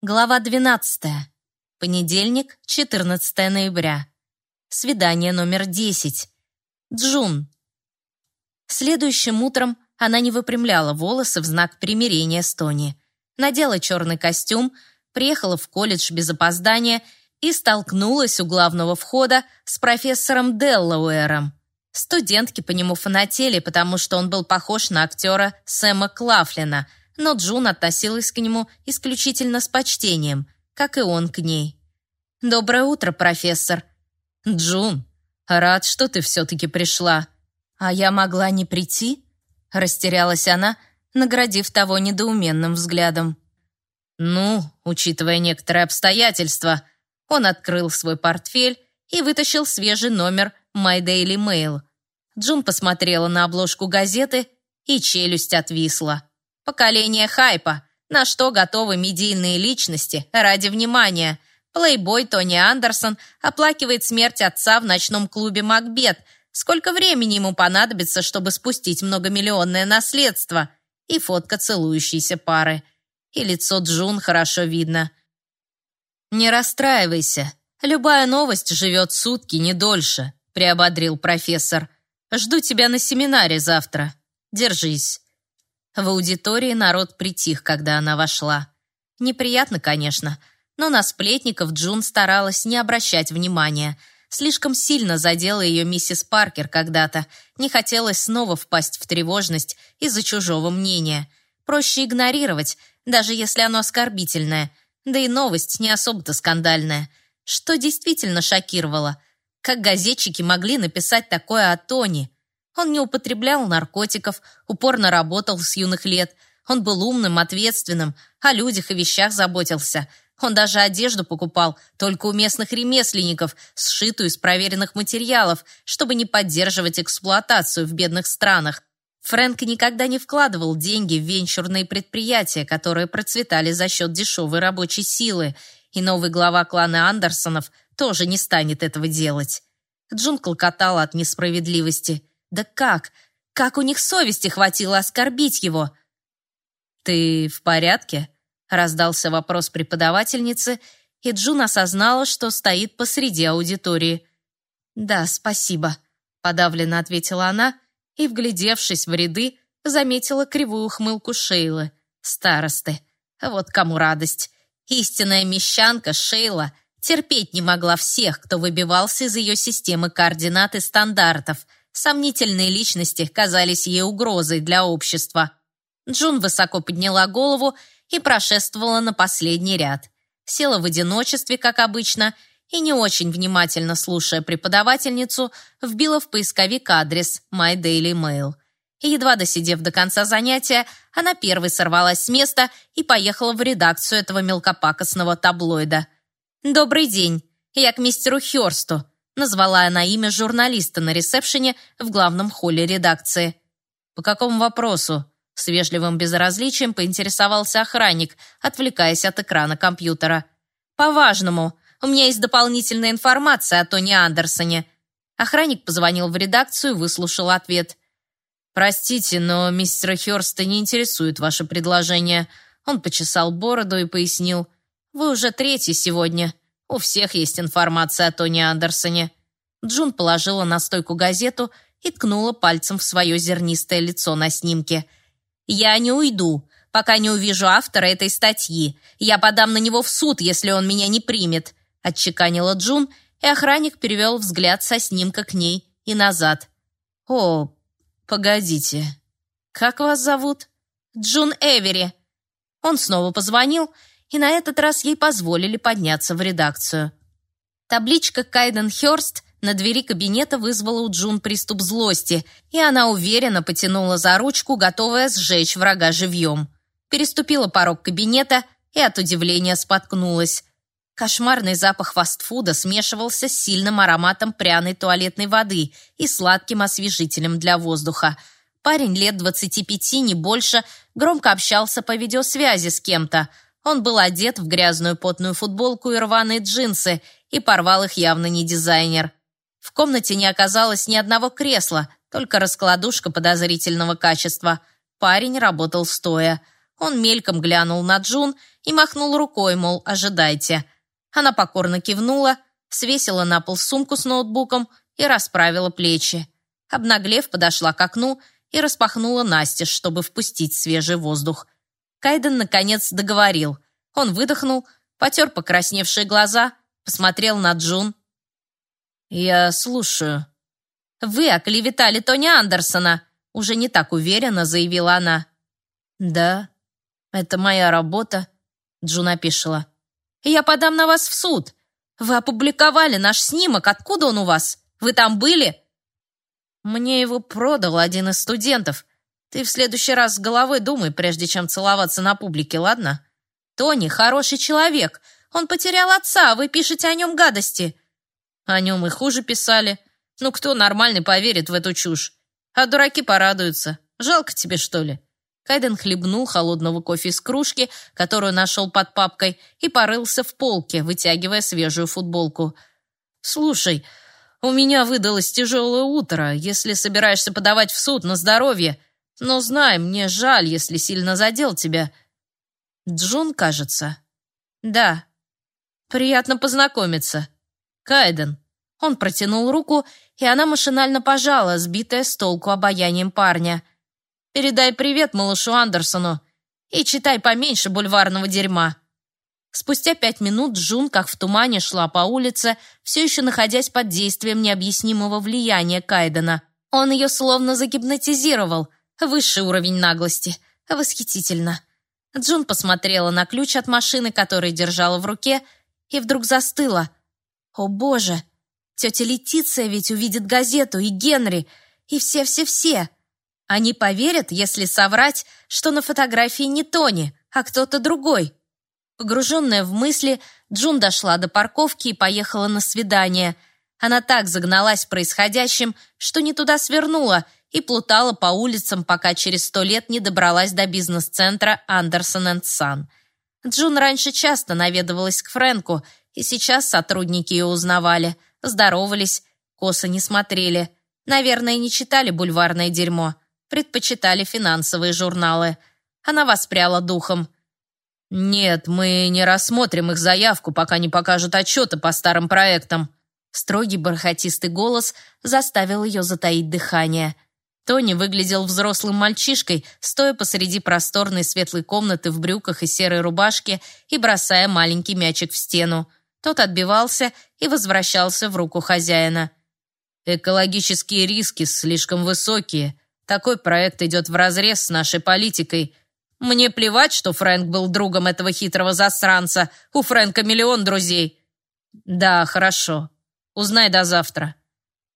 Глава 12. Понедельник, 14 ноября. Свидание номер 10. Джун. Следующим утром она не выпрямляла волосы в знак примирения с Тони. Надела черный костюм, приехала в колледж без опоздания и столкнулась у главного входа с профессором Деллауэром. Студентки по нему фанатели, потому что он был похож на актера Сэма Клафлина – но Джун относилась к нему исключительно с почтением, как и он к ней. «Доброе утро, профессор». «Джун, рад, что ты все-таки пришла». «А я могла не прийти?» Растерялась она, наградив того недоуменным взглядом. «Ну, учитывая некоторые обстоятельства», он открыл свой портфель и вытащил свежий номер My Daily Mail. Джун посмотрела на обложку газеты, и челюсть отвисла. Поколение хайпа. На что готовы медийные личности ради внимания. Плейбой Тони Андерсон оплакивает смерть отца в ночном клубе «Макбет». Сколько времени ему понадобится, чтобы спустить многомиллионное наследство? И фотка целующейся пары. И лицо Джун хорошо видно. «Не расстраивайся. Любая новость живет сутки, не дольше», — приободрил профессор. «Жду тебя на семинаре завтра. Держись». В аудитории народ притих, когда она вошла. Неприятно, конечно, но на сплетников Джун старалась не обращать внимания. Слишком сильно задела ее миссис Паркер когда-то. Не хотелось снова впасть в тревожность из-за чужого мнения. Проще игнорировать, даже если оно оскорбительное. Да и новость не особо-то скандальная. Что действительно шокировало? Как газетчики могли написать такое о Тони? Он не употреблял наркотиков, упорно работал с юных лет. Он был умным, ответственным, о людях и вещах заботился. Он даже одежду покупал только у местных ремесленников, сшитую из проверенных материалов, чтобы не поддерживать эксплуатацию в бедных странах. Фрэнк никогда не вкладывал деньги в венчурные предприятия, которые процветали за счет дешевой рабочей силы, и новый глава клана Андерсонов тоже не станет этого делать. Джун клокотала от несправедливости. Да как? Как у них совести хватило оскорбить его? «Ты в порядке?» — раздался вопрос преподавательницы, и Джун осознала, что стоит посреди аудитории. «Да, спасибо», — подавленно ответила она и, вглядевшись в ряды, заметила кривую ухмылку Шейлы. Старосты. Вот кому радость. Истинная мещанка Шейла терпеть не могла всех, кто выбивался из ее системы координат и стандартов — Сомнительные личности казались ей угрозой для общества. Джун высоко подняла голову и прошествовала на последний ряд. Села в одиночестве, как обычно, и не очень внимательно слушая преподавательницу, вбила в поисковик адрес My Daily Mail. Едва досидев до конца занятия, она первой сорвалась с места и поехала в редакцию этого мелкопакостного таблоида. «Добрый день. Я к мистеру Хёрсту. Назвала она имя журналиста на ресепшене в главном холле редакции. «По какому вопросу?» С вежливым безразличием поинтересовался охранник, отвлекаясь от экрана компьютера. «По важному. У меня есть дополнительная информация о Тони Андерсоне». Охранник позвонил в редакцию и выслушал ответ. «Простите, но мистера Хёрста не интересует ваше предложение». Он почесал бороду и пояснил. «Вы уже третий сегодня. У всех есть информация о Тони Андерсоне». Джун положила на стойку газету и ткнула пальцем в свое зернистое лицо на снимке. «Я не уйду, пока не увижу автора этой статьи. Я подам на него в суд, если он меня не примет», отчеканила Джун, и охранник перевел взгляд со снимка к ней и назад. «О, погодите, как вас зовут?» «Джун Эвери». Он снова позвонил, и на этот раз ей позволили подняться в редакцию. Табличка «Кайден Хёрст» на двери кабинета вызвала у Джун приступ злости, и она уверенно потянула за ручку, готовая сжечь врага живьем. Переступила порог кабинета и от удивления споткнулась. Кошмарный запах фастфуда смешивался с сильным ароматом пряной туалетной воды и сладким освежителем для воздуха. Парень лет двадцати пяти, не больше, громко общался по видеосвязи с кем-то – он был одет в грязную потную футболку и рваные джинсы, и порвал их явно не дизайнер. В комнате не оказалось ни одного кресла, только раскладушка подозрительного качества. Парень работал стоя. Он мельком глянул на Джун и махнул рукой, мол, ожидайте. Она покорно кивнула, свесила на пол сумку с ноутбуком и расправила плечи. Обнаглев, подошла к окну и распахнула настежь, чтобы впустить свежий воздух. Кайден, наконец, договорил. Он выдохнул, потер покрасневшие глаза, посмотрел на Джун. «Я слушаю». «Вы оклеветали Тони Андерсона», уже не так уверенно заявила она. «Да, это моя работа», — Джун опишила. «Я подам на вас в суд. Вы опубликовали наш снимок. Откуда он у вас? Вы там были?» Мне его продал один из студентов. Ты в следующий раз с головой думай, прежде чем целоваться на публике, ладно? Тони хороший человек. Он потерял отца, а вы пишете о нем гадости. О нем и хуже писали. Ну, кто нормальный поверит в эту чушь? А дураки порадуются. Жалко тебе, что ли?» Кайден хлебнул холодного кофе из кружки, которую нашел под папкой, и порылся в полке, вытягивая свежую футболку. «Слушай, у меня выдалось тяжелое утро. Если собираешься подавать в суд на здоровье, но знай, мне жаль, если сильно задел тебя. Джун, кажется. Да. Приятно познакомиться. Кайден. Он протянул руку, и она машинально пожала, сбитая с толку обаянием парня. Передай привет малышу Андерсону и читай поменьше бульварного дерьма. Спустя пять минут Джун, как в тумане, шла по улице, все еще находясь под действием необъяснимого влияния Кайдена. Он ее словно загипнотизировал. Высший уровень наглости. Восхитительно. Джун посмотрела на ключ от машины, который держала в руке, и вдруг застыла. О боже! Тетя Летиция ведь увидит газету, и Генри, и все-все-все. Они поверят, если соврать, что на фотографии не Тони, а кто-то другой. Погруженная в мысли, Джун дошла до парковки и поехала на свидание. Она так загналась происходящим, что не туда свернула и плутала по улицам, пока через сто лет не добралась до бизнес-центра Андерсон энд Сан. Джун раньше часто наведывалась к Фрэнку, и сейчас сотрудники ее узнавали, здоровались, косо не смотрели. Наверное, не читали бульварное дерьмо, предпочитали финансовые журналы. Она воспряла духом – «Нет, мы не рассмотрим их заявку, пока не покажут отчеты по старым проектам». Строгий бархатистый голос заставил ее затаить дыхание. Тони выглядел взрослым мальчишкой, стоя посреди просторной светлой комнаты в брюках и серой рубашке и бросая маленький мячик в стену. Тот отбивался и возвращался в руку хозяина. «Экологические риски слишком высокие. Такой проект идет вразрез с нашей политикой», мне плевать, что Фрэнк был другом этого хитрого засранца. У Фрэнка миллион друзей. Да, хорошо. Узнай до завтра.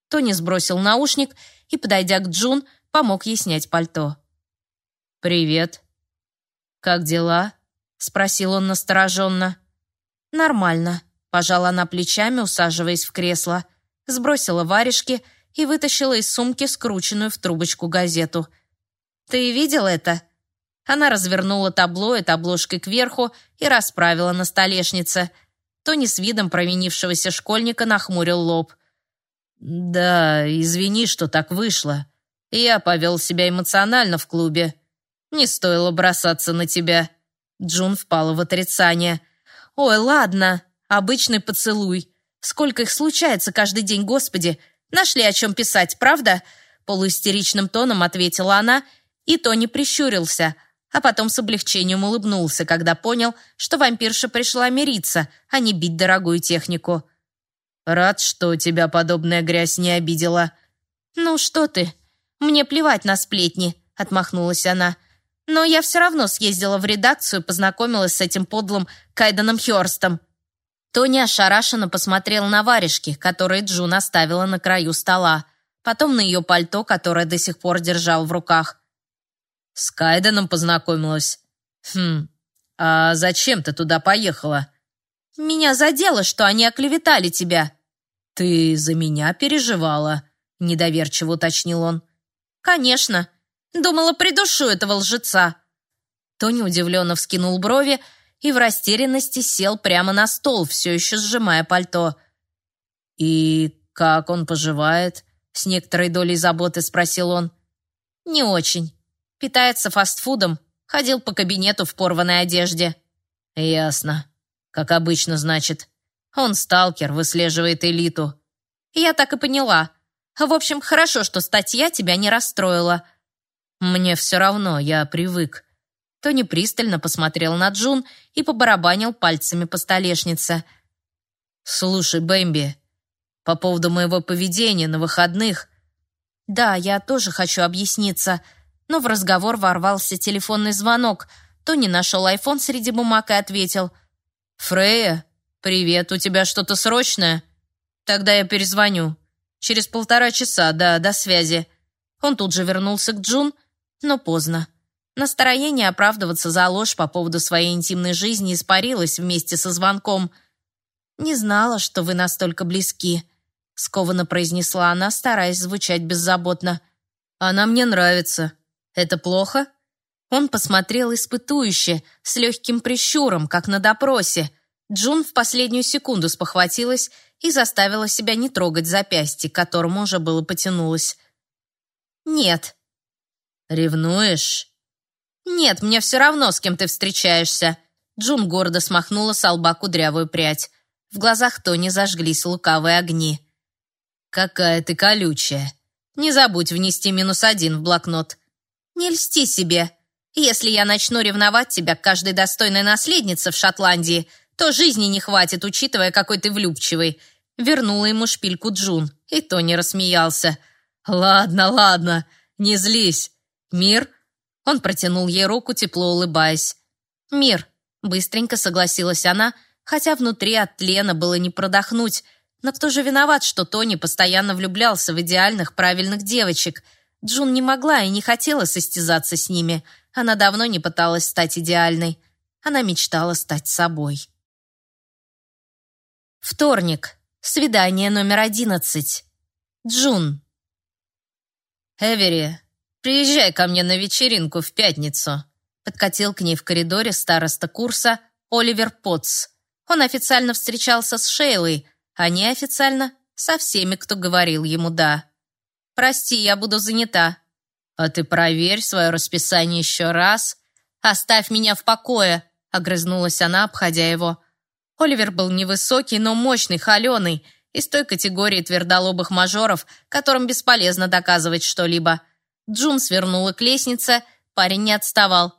Тони сбросил наушник и, подойдя к Джун, помог ей снять пальто. «Привет. Как дела?» — спросил он настороженно. «Нормально», — пожала она плечами, усаживаясь в кресло, сбросила варежки и вытащила из сумки скрученную в трубочку газету. «Ты видел это?» Она развернула таблоид обложкой кверху и расправила на столешнице. Тони с видом провинившегося школьника нахмурил лоб. «Да, извини, что так вышло. Я повел себя эмоционально в клубе. Не стоило бросаться на тебя». Джун впала в отрицание. «Ой, ладно, обычный поцелуй. Сколько их случается каждый день, господи. Нашли о чем писать, правда?» Полуистеричным тоном ответила она, и Тони прищурился – а потом с облегчением улыбнулся, когда понял, что вампирша пришла мириться, а не бить дорогую технику. «Рад, что тебя подобная грязь не обидела». «Ну что ты, мне плевать на сплетни», — отмахнулась она. «Но я все равно съездила в редакцию, познакомилась с этим подлым Кайденом Хёрстом». Тони ошарашенно посмотрел на варежки, которые Джун оставила на краю стола, потом на ее пальто, которое до сих пор держал в руках. С Кайденом познакомилась. Хм, а зачем ты туда поехала? Меня задело, что они оклеветали тебя. Ты за меня переживала, недоверчиво уточнил он. Конечно. Думала, придушу этого лжеца. Тони удивленно вскинул брови и в растерянности сел прямо на стол, все еще сжимая пальто. «И как он поживает?» — с некоторой долей заботы спросил он. «Не очень. Питается фастфудом, Ходил по кабинету в порванной одежде». «Ясно. Как обычно, значит. Он сталкер, выслеживает элиту». «Я так и поняла. В общем, хорошо, что статья тебя не расстроила». «Мне все равно, я привык». Тони пристально посмотрел на Джун и побарабанил пальцами по столешнице. «Слушай, Бэмби, по поводу моего поведения на выходных...» «Да, я тоже хочу объясниться», но в разговор ворвался телефонный звонок. Тони нашел айфон среди бумаг и ответил. «Фрея, привет, у тебя что-то срочное?» «Тогда я перезвоню. Через полтора часа, да, до связи». Он тут же вернулся к Джун, но поздно. Настроение оправдываться за ложь по поводу своей интимной жизни испарилось вместе со звонком. «Не знала, что вы настолько близки», — скованно произнесла она, стараясь звучать беззаботно. «Она мне нравится. Это плохо?» Он посмотрел испытующе, с легким прищуром, как на допросе. Джун в последнюю секунду спохватилась и заставила себя не трогать запястье, к которому уже было потянулось. «Нет». «Ревнуешь?» «Нет, мне все равно, с кем ты встречаешься». Джун гордо смахнула с лба кудрявую прядь. В глазах Тони зажглись лукавые огни. «Какая ты колючая! Не забудь внести минус один в блокнот». «Не льсти себе. Если я начну ревновать тебя к каждой достойной наследнице в Шотландии, то жизни не хватит, учитывая, какой ты влюбчивый». Вернула ему шпильку Джун, и Тони рассмеялся. «Ладно, ладно, не злись. Мир?» Он протянул ей руку, тепло улыбаясь. «Мир», — быстренько согласилась она, хотя внутри от тлена было не продохнуть. Но кто же виноват, что Тони постоянно влюблялся в идеальных, правильных девочек? Джун не могла и не хотела состязаться с ними. Она давно не пыталась стать идеальной. Она мечтала стать собой. Вторник. Свидание номер одиннадцать. Джун. «Эвери, приезжай ко мне на вечеринку в пятницу», подкатил к ней в коридоре староста курса Оливер Потц. Он официально встречался с Шейлой, а неофициально со всеми, кто говорил ему «да». «Прости, я буду занята». «А ты проверь свое расписание еще раз». «Оставь меня в покое», — огрызнулась она, обходя его. Оливер был невысокий, но мощный, холеный, из той категории твердолобых мажоров, которым бесполезно доказывать что-либо. Джун свернула к лестнице, парень не отставал.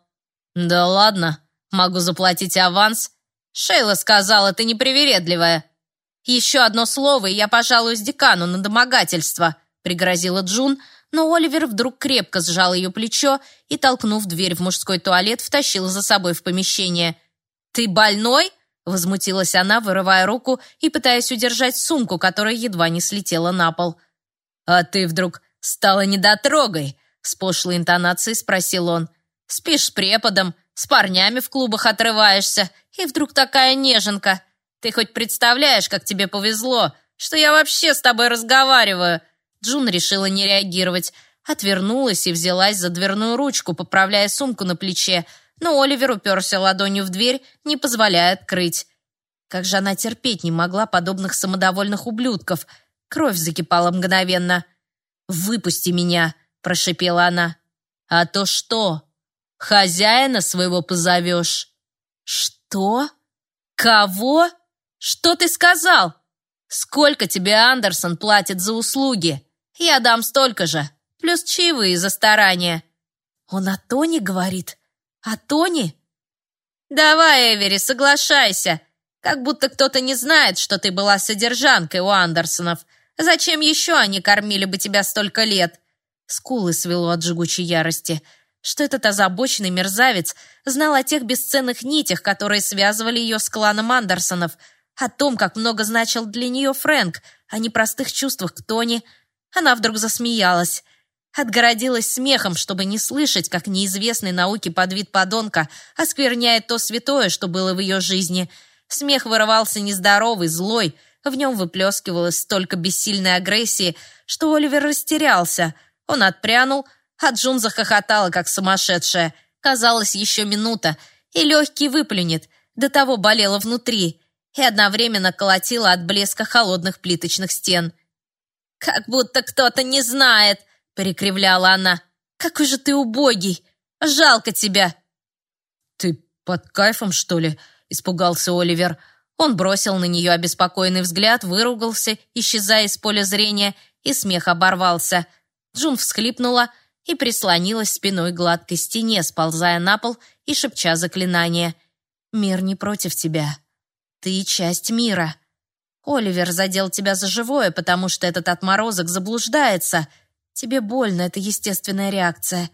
«Да ладно, могу заплатить аванс». «Шейла сказала, ты непривередливая». «Еще одно слово, и я пожалуюсь декану на домогательство», пригрозила Джун, но Оливер вдруг крепко сжал ее плечо и, толкнув дверь в мужской туалет, втащил за собой в помещение. «Ты больной?» — возмутилась она, вырывая руку и пытаясь удержать сумку, которая едва не слетела на пол. «А ты вдруг стала недотрогой?» — с пошлой интонацией спросил он. «Спишь с преподом, с парнями в клубах отрываешься, и вдруг такая неженка. Ты хоть представляешь, как тебе повезло, что я вообще с тобой разговариваю?» Джун решила не реагировать, отвернулась и взялась за дверную ручку, поправляя сумку на плече, но Оливер уперся ладонью в дверь, не позволяя открыть. Как же она терпеть не могла подобных самодовольных ублюдков. Кровь закипала мгновенно. «Выпусти меня!» – прошипела она. «А то что? Хозяина своего позовешь?» «Что? Кого? Что ты сказал? Сколько тебе Андерсон платит за услуги?» Я дам столько же, плюс чаевые за старания». «Он о Тони говорит? О Тони?» «Давай, Эвери, соглашайся. Как будто кто-то не знает, что ты была содержанкой у Андерсонов. Зачем еще они кормили бы тебя столько лет?» Скулы свело от жгучей ярости. Что этот озабоченный мерзавец знал о тех бесценных нитях, которые связывали ее с кланом Андерсонов, о том, как много значил для нее Фрэнк, о непростых чувствах к Тони, она вдруг засмеялась. Отгородилась смехом, чтобы не слышать, как неизвестный науке подвид подонка оскверняет то святое, что было в ее жизни. Смех вырывался нездоровый, злой. В нем выплескивалось столько бессильной агрессии, что Оливер растерялся. Он отпрянул, а Джун захохотала, как сумасшедшая. Казалось, еще минута, и легкий выплюнет. До того болело внутри и одновременно колотило от блеска холодных плиточных стен. «Как будто кто-то не знает», — перекривляла она. «Какой же ты убогий! Жалко тебя! под кайфом, что ли?» — испугался Оливер. Он бросил на нее обеспокоенный взгляд, выругался, исчезая из поля зрения, и смех оборвался. Джун всхлипнула и прислонилась спиной к гладкой стене, сползая на пол и шепча заклинание. «Мир не против тебя. Ты часть мира. Оливер задел тебя за живое, потому что этот отморозок заблуждается. Тебе больно, это естественная реакция.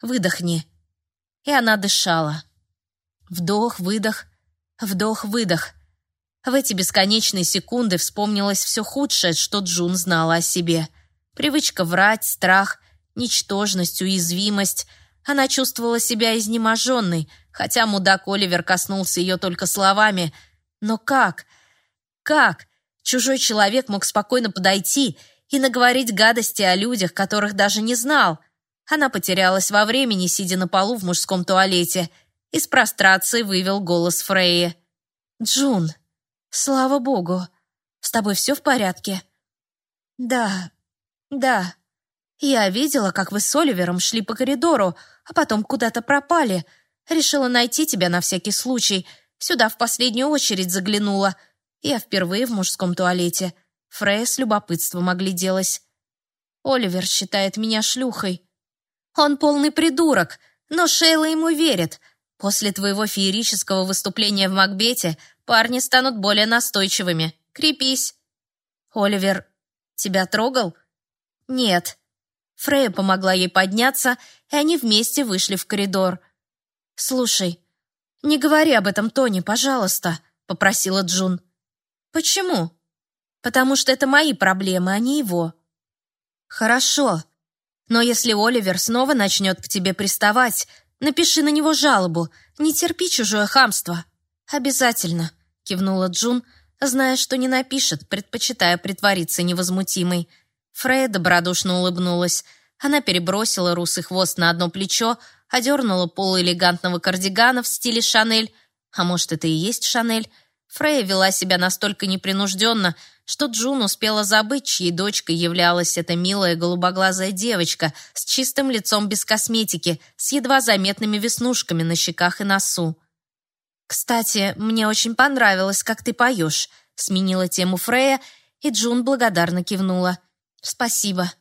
Выдохни». И она дышала. Вдох, выдох, вдох, выдох. В эти бесконечные секунды вспомнилось все худшее, что Джун знала о себе. Привычка врать, страх, ничтожность, уязвимость. Она чувствовала себя изнеможенной, хотя мудак Оливер коснулся ее только словами. Но как? Как? Чужой человек мог спокойно подойти и наговорить гадости о людях, которых даже не знал. Она потерялась во времени, сидя на полу в мужском туалете. Из прострации вывел голос Фрейи. «Джун!» «Слава богу! С тобой все в порядке?» «Да, да. Я видела, как вы с Оливером шли по коридору, а потом куда-то пропали. Решила найти тебя на всякий случай. Сюда в последнюю очередь заглянула. Я впервые в мужском туалете. Фрея с любопытством огляделась. Оливер считает меня шлюхой. Он полный придурок, но Шейла ему верит. После твоего феерического выступления в Макбете Парни станут более настойчивыми. Крепись. Оливер тебя трогал? Нет. Фрея помогла ей подняться, и они вместе вышли в коридор. Слушай, не говори об этом Тони, пожалуйста, попросила Джун. Почему? Потому что это мои проблемы, а не его. Хорошо. Но если Оливер снова начнет к тебе приставать, напиши на него жалобу. Не терпи чужое хамство. Обязательно кивнула Джун, зная, что не напишет, предпочитая притвориться невозмутимой. Фрея добродушно улыбнулась. Она перебросила русый хвост на одно плечо, одернула полы элегантного кардигана в стиле Шанель. А может, это и есть Шанель? Фрея вела себя настолько непринужденно, что Джун успела забыть, чьей дочкой являлась эта милая голубоглазая девочка с чистым лицом без косметики, с едва заметными веснушками на щеках и носу. «Кстати, мне очень понравилось, как ты поешь», — сменила тему Фрея, и Джун благодарно кивнула. «Спасибо».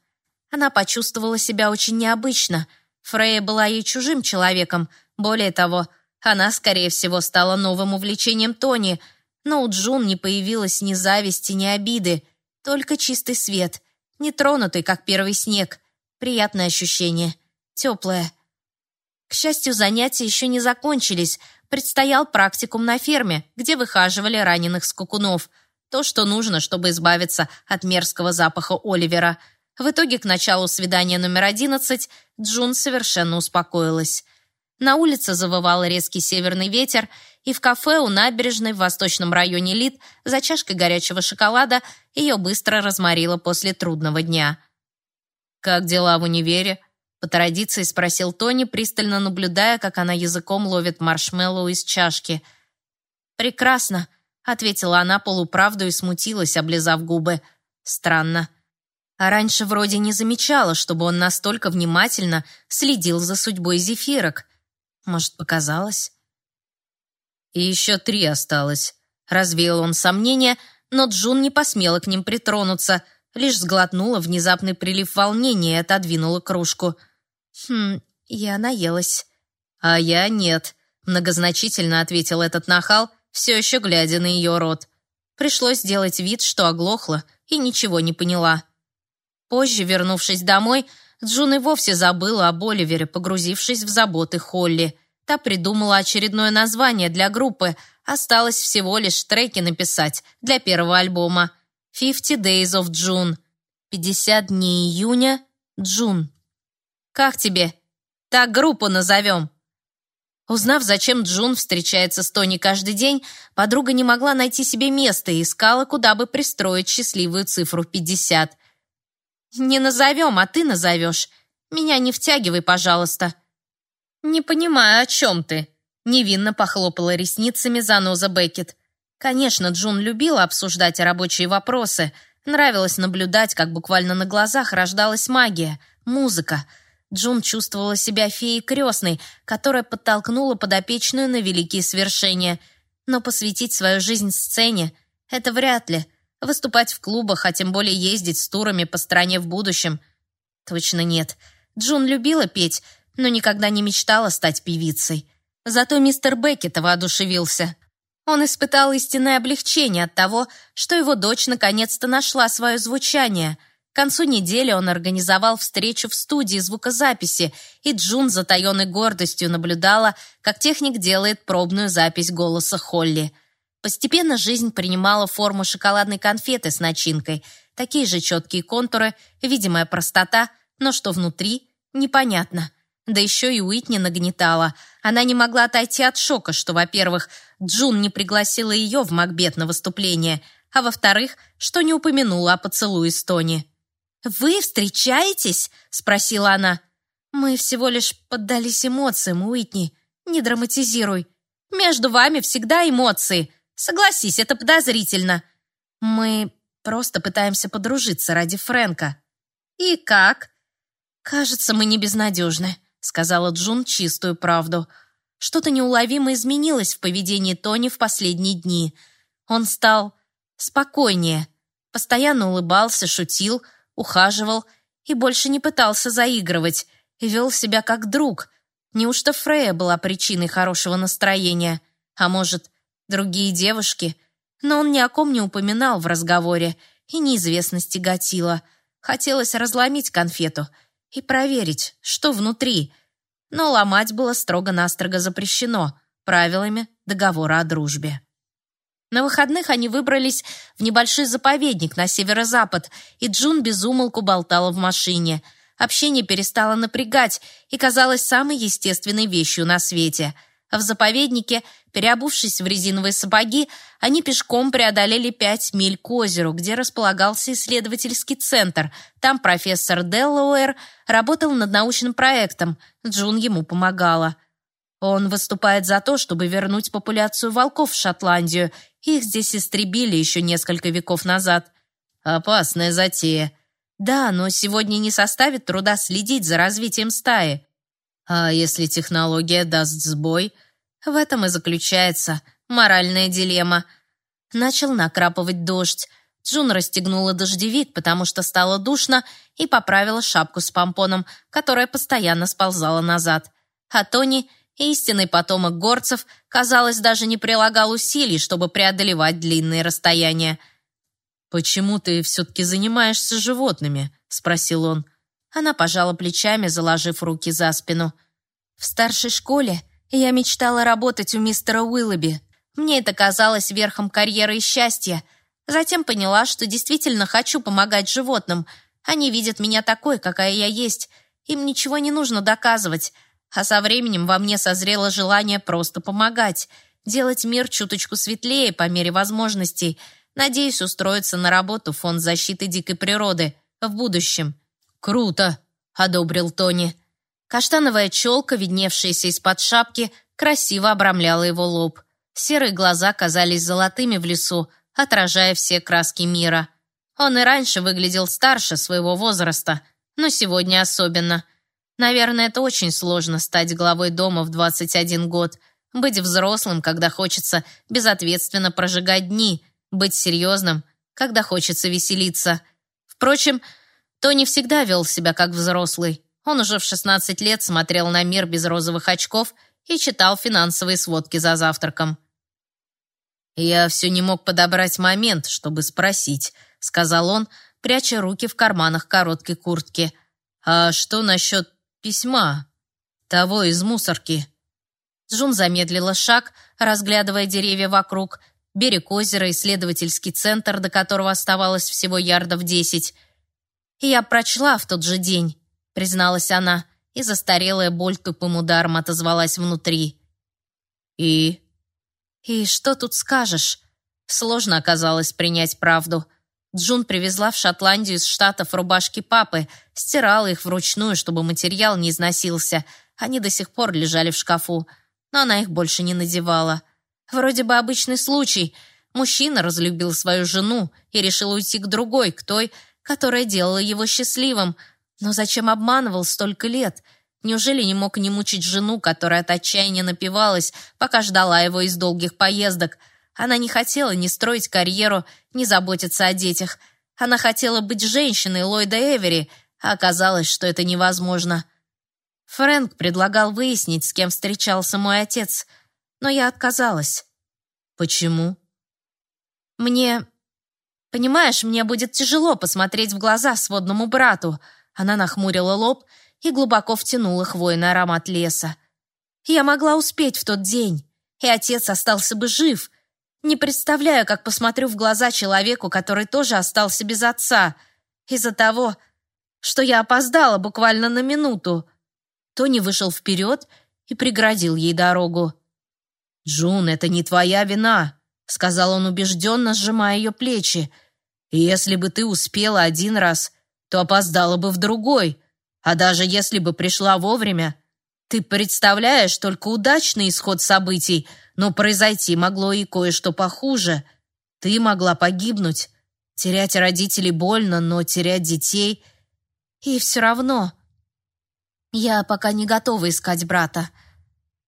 Она почувствовала себя очень необычно. Фрея была ей чужим человеком. Более того, она, скорее всего, стала новым увлечением Тони, но у Джун не появилось ни зависти, ни обиды, только чистый свет, нетронутый, как первый снег. Приятное ощущение, теплое. К счастью, занятия еще не закончились — предстоял практикум на ферме, где выхаживали раненых скукунов. То, что нужно, чтобы избавиться от мерзкого запаха Оливера. В итоге к началу свидания номер одиннадцать Джун совершенно успокоилась. На улице завывал резкий северный ветер, и в кафе у набережной в восточном районе Лид за чашкой горячего шоколада ее быстро разморило после трудного дня. «Как дела в универе?» По традиции спросил Тони, пристально наблюдая, как она языком ловит маршмеллоу из чашки. «Прекрасно», — ответила она полуправду и смутилась, облизав губы. «Странно. А раньше вроде не замечала, чтобы он настолько внимательно следил за судьбой зефирок. Может, показалось?» «И еще три осталось», — развеял он сомнения, но Джун не посмела к ним притронуться — лишь сглотнула внезапный прилив волнения и отодвинула кружку. «Хм, я наелась». «А я нет», — многозначительно ответил этот нахал, все еще глядя на ее рот. Пришлось сделать вид, что оглохла и ничего не поняла. Позже, вернувшись домой, Джун и вовсе забыла об Оливере, погрузившись в заботы Холли. Та придумала очередное название для группы. Осталось всего лишь треки написать для первого альбома. «Fifty Days of June». «50 дней июня. Джун». Как тебе? Так группу назовем». Узнав, зачем Джун встречается с Тони каждый день, подруга не могла найти себе места и искала, куда бы пристроить счастливую цифру 50. «Не назовем, а ты назовешь. Меня не втягивай, пожалуйста». «Не понимаю, о чем ты?» Невинно похлопала ресницами заноза Беккет. Конечно, Джун любила обсуждать рабочие вопросы. Нравилось наблюдать, как буквально на глазах рождалась магия, музыка — Джун чувствовала себя феей крестной, которая подтолкнула подопечную на великие свершения. Но посвятить свою жизнь сцене — это вряд ли. Выступать в клубах, а тем более ездить с турами по стране в будущем — точно нет. Джун любила петь, но никогда не мечтала стать певицей. Зато мистер Беккет воодушевился. Он испытал истинное облегчение от того, что его дочь наконец-то нашла свое звучание. К концу недели он организовал встречу в студии звукозаписи, и Джун затаенной гордостью наблюдала, как техник делает пробную запись голоса Холли. Постепенно жизнь принимала форму шоколадной конфеты с начинкой. Такие же четкие контуры, видимая простота, но что внутри — непонятно. Да еще и Уитни нагнетала. Она не могла отойти от шока, что, во-первых, Джун не пригласила ее в Макбет на выступление, а во-вторых, что не упомянула о поцелуе с Тони. «Вы встречаетесь?» — спросила она. «Мы всего лишь поддались эмоциям, Уитни. Не драматизируй. Между вами всегда эмоции. Согласись, это подозрительно. Мы просто пытаемся подружиться ради Фрэнка». «И как?» «Кажется, мы не безнадежны», сказала Джун чистую правду. Что-то неуловимо изменилось в поведении Тони в последние дни. Он стал спокойнее, постоянно улыбался, шутил, ухаживал и больше не пытался заигрывать, и вел себя как друг. Неужто Фрея была причиной хорошего настроения? А может, другие девушки? Но он ни о ком не упоминал в разговоре, и неизвестность тяготила. Хотелось разломить конфету — и проверить, что внутри. Но ломать было строго-настрого запрещено правилами договора о дружбе. На выходных они выбрались в небольшой заповедник на северо-запад, и Джун безумолку болтала в машине. Общение перестало напрягать и казалось самой естественной вещью на свете — в заповеднике, переобувшись в резиновые сапоги, они пешком преодолели пять миль к озеру, где располагался исследовательский центр. Там профессор Деллауэр работал над научным проектом. Джун ему помогала. Он выступает за то, чтобы вернуть популяцию волков в Шотландию. Их здесь истребили еще несколько веков назад. Опасная затея. Да, но сегодня не составит труда следить за развитием стаи. А если технология даст сбой? В этом и заключается моральная дилемма. Начал накрапывать дождь. Джун расстегнула дождевик, потому что стало душно, и поправила шапку с помпоном, которая постоянно сползала назад. А Тони, истинный потомок горцев, казалось, даже не прилагал усилий, чтобы преодолевать длинные расстояния. «Почему ты все-таки занимаешься животными?» — спросил он. Она пожала плечами, заложив руки за спину. В старшей школе я мечтала работать у мистера Уиллоби. Мне это казалось верхом карьеры и счастья. Затем поняла, что действительно хочу помогать животным. Они видят меня такой, какая я есть. Им ничего не нужно доказывать. А со временем во мне созрело желание просто помогать, делать мир чуточку светлее по мере возможностей. Надеюсь устроиться на работу в Фонд защиты дикой природы в будущем. «Круто!» — одобрил Тони. Каштановая челка, видневшаяся из-под шапки, красиво обрамляла его лоб. Серые глаза казались золотыми в лесу, отражая все краски мира. Он и раньше выглядел старше своего возраста, но сегодня особенно. Наверное, это очень сложно стать главой дома в 21 год, быть взрослым, когда хочется безответственно прожигать дни, быть серьезным, когда хочется веселиться. Впрочем, Тони всегда вел себя как взрослый. Он уже в 16 лет смотрел на мир без розовых очков и читал финансовые сводки за завтраком. «Я все не мог подобрать момент, чтобы спросить», — сказал он, пряча руки в карманах короткой куртки. «А что насчет письма? Того из мусорки?» Джун замедлила шаг, разглядывая деревья вокруг, берег озера, исследовательский центр, до которого оставалось всего ярдов десять — я прочла в тот же день, призналась она, и застарелая боль тупым ударом отозвалась внутри. И? И что тут скажешь? Сложно оказалось принять правду. Джун привезла в Шотландию из Штатов рубашки папы, стирала их вручную, чтобы материал не износился. Они до сих пор лежали в шкафу, но она их больше не надевала. Вроде бы обычный случай. Мужчина разлюбил свою жену и решил уйти к другой, к той, которая делала его счастливым. Но зачем обманывал столько лет? Неужели не мог не мучить жену, которая от отчаяния напивалась, пока ждала его из долгих поездок? Она не хотела ни строить карьеру, ни заботиться о детях. Она хотела быть женщиной Ллойда Эвери, а оказалось, что это невозможно. Фрэнк предлагал выяснить, с кем встречался мой отец, но я отказалась. Почему? Мне... Понимаешь, мне будет тяжело посмотреть в глаза сводному брату. Она нахмурила лоб и глубоко втянула хвойный аромат леса. Я могла успеть в тот день, и отец остался бы жив. Не представляю, как посмотрю в глаза человеку, который тоже остался без отца, из-за того, что я опоздала буквально на минуту. Тони вышел вперед и преградил ей дорогу. «Джун, это не твоя вина», — сказал он убежденно, сжимая ее плечи. «Если бы ты успела один раз, то опоздала бы в другой, а даже если бы пришла вовремя, ты представляешь только удачный исход событий, но произойти могло и кое-что похуже. Ты могла погибнуть. Терять родителей больно, но терять детей... И все равно... Я пока не готова искать брата.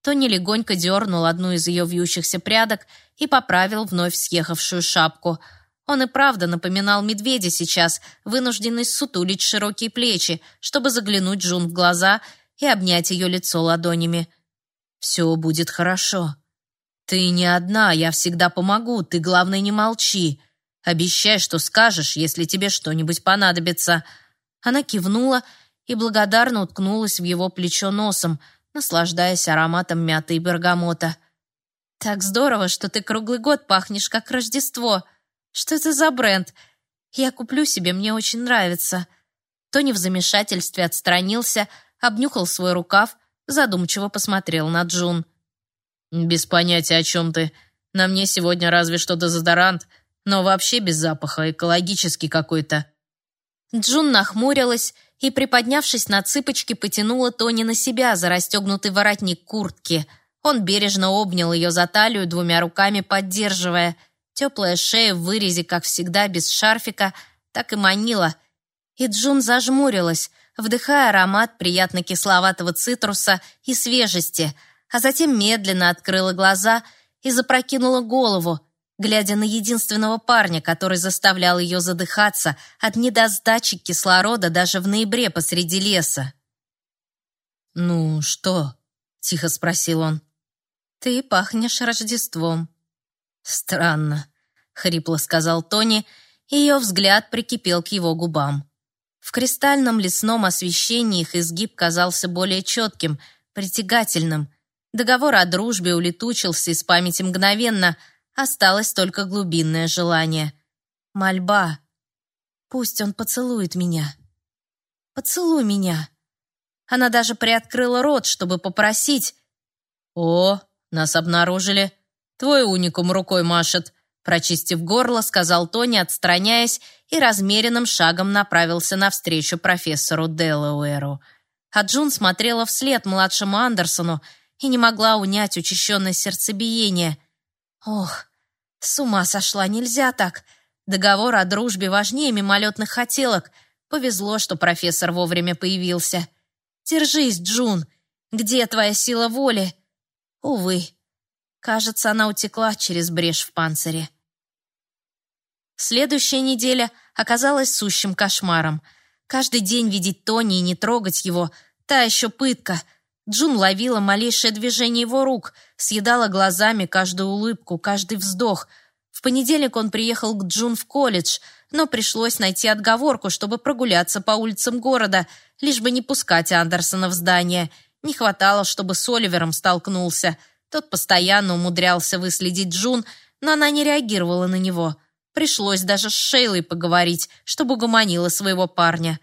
Тони легонько дернул одну из ее вьющихся прядок и поправил вновь съехавшую шапку. Он и правда напоминал медведя сейчас, вынужденный сутулить широкие плечи, чтобы заглянуть Джун в глаза и обнять ее лицо ладонями. «Все будет хорошо. Ты не одна, я всегда помогу, ты, главное, не молчи. Обещай, что скажешь, если тебе что-нибудь понадобится». Она кивнула и благодарно уткнулась в его плечо носом, наслаждаясь ароматом мяты и бергамота. «Так здорово, что ты круглый год пахнешь, как Рождество. Что это за бренд? Я куплю себе, мне очень нравится». Тони в замешательстве отстранился, обнюхал свой рукав, задумчиво посмотрел на Джун. «Без понятия, о чем ты. На мне сегодня разве что дезодорант, но вообще без запаха, экологический какой-то». Джун нахмурилась и, приподнявшись на цыпочки, потянула Тони на себя за расстегнутый воротник куртки. Он бережно обнял ее за талию двумя руками, поддерживая. Теплая шея в вырезе, как всегда, без шарфика, так и манила. И Джун зажмурилась, вдыхая аромат приятно кисловатого цитруса и свежести, а затем медленно открыла глаза и запрокинула голову, глядя на единственного парня, который заставлял ее задыхаться от недостачи кислорода даже в ноябре посреди леса. «Ну что?» — тихо спросил он. «Ты пахнешь Рождеством». «Странно», — хрипло сказал Тони, и ее взгляд прикипел к его губам. В кристальном лесном освещении их изгиб казался более четким, притягательным. Договор о дружбе улетучился из памяти мгновенно — Осталось только глубинное желание. Мольба. Пусть он поцелует меня. Поцелуй меня. Она даже приоткрыла рот, чтобы попросить. «О, нас обнаружили. Твой уникум рукой машет», прочистив горло, сказал Тони, отстраняясь, и размеренным шагом направился навстречу профессору Делауэру. А Джун смотрела вслед младшему Андерсону и не могла унять учащенное сердцебиение — Ох, с ума сошла, нельзя так. Договор о дружбе важнее мимолетных хотелок. Повезло, что профессор вовремя появился. Держись, Джун. Где твоя сила воли? Увы, кажется, она утекла через брешь в панцире. Следующая неделя оказалась сущим кошмаром. Каждый день видеть Тони и не трогать его — та еще пытка — Джун ловила малейшее движение его рук, съедала глазами каждую улыбку, каждый вздох. В понедельник он приехал к Джун в колледж, но пришлось найти отговорку, чтобы прогуляться по улицам города, лишь бы не пускать Андерсона в здание. Не хватало, чтобы с Оливером столкнулся. Тот постоянно умудрялся выследить Джун, но она не реагировала на него. Пришлось даже с Шейлой поговорить, чтобы угомонила своего парня.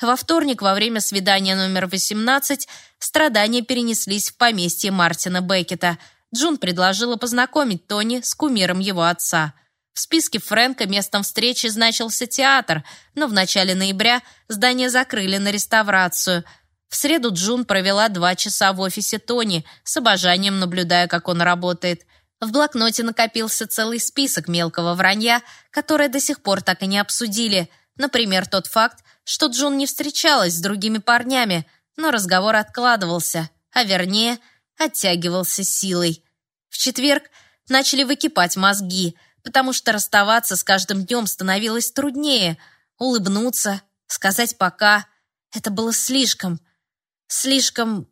Во вторник, во время свидания номер 18, страдания перенеслись в поместье Мартина Беккета. Джун предложила познакомить Тони с кумиром его отца. В списке Фрэнка местом встречи значился театр, но в начале ноября здание закрыли на реставрацию. В среду Джун провела два часа в офисе Тони, с обожанием наблюдая, как он работает. В блокноте накопился целый список мелкого вранья, которое до сих пор так и не обсудили – Например, тот факт, что Джун не встречалась с другими парнями, но разговор откладывался, а вернее, оттягивался силой. В четверг начали выкипать мозги, потому что расставаться с каждым днем становилось труднее. Улыбнуться, сказать «пока» — это было слишком, слишком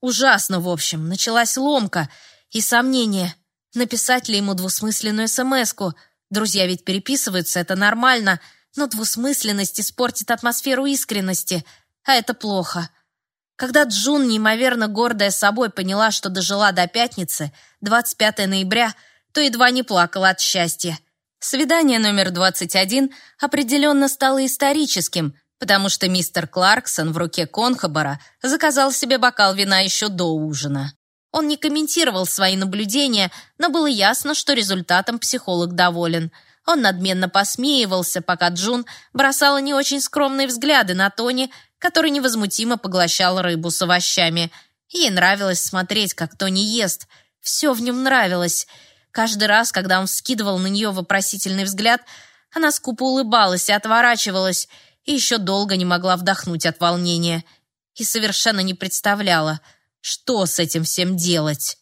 ужасно, в общем. Началась ломка и сомнение, написать ли ему двусмысленную смс-ку. Друзья ведь переписываются, это нормально, но двусмысленность испортит атмосферу искренности, а это плохо. Когда Джун, неимоверно гордая собой, поняла, что дожила до пятницы, 25 ноября, то едва не плакала от счастья. Свидание номер 21 определенно стало историческим, потому что мистер Кларксон в руке Конхабора заказал себе бокал вина еще до ужина. Он не комментировал свои наблюдения, но было ясно, что результатом психолог доволен. Он надменно посмеивался, пока Джун бросала не очень скромные взгляды на Тони, который невозмутимо поглощал рыбу с овощами. Ей нравилось смотреть, как Тони ест. Все в нем нравилось. Каждый раз, когда он вскидывал на нее вопросительный взгляд, она скупо улыбалась и отворачивалась, и еще долго не могла вдохнуть от волнения. И совершенно не представляла, что с этим всем делать.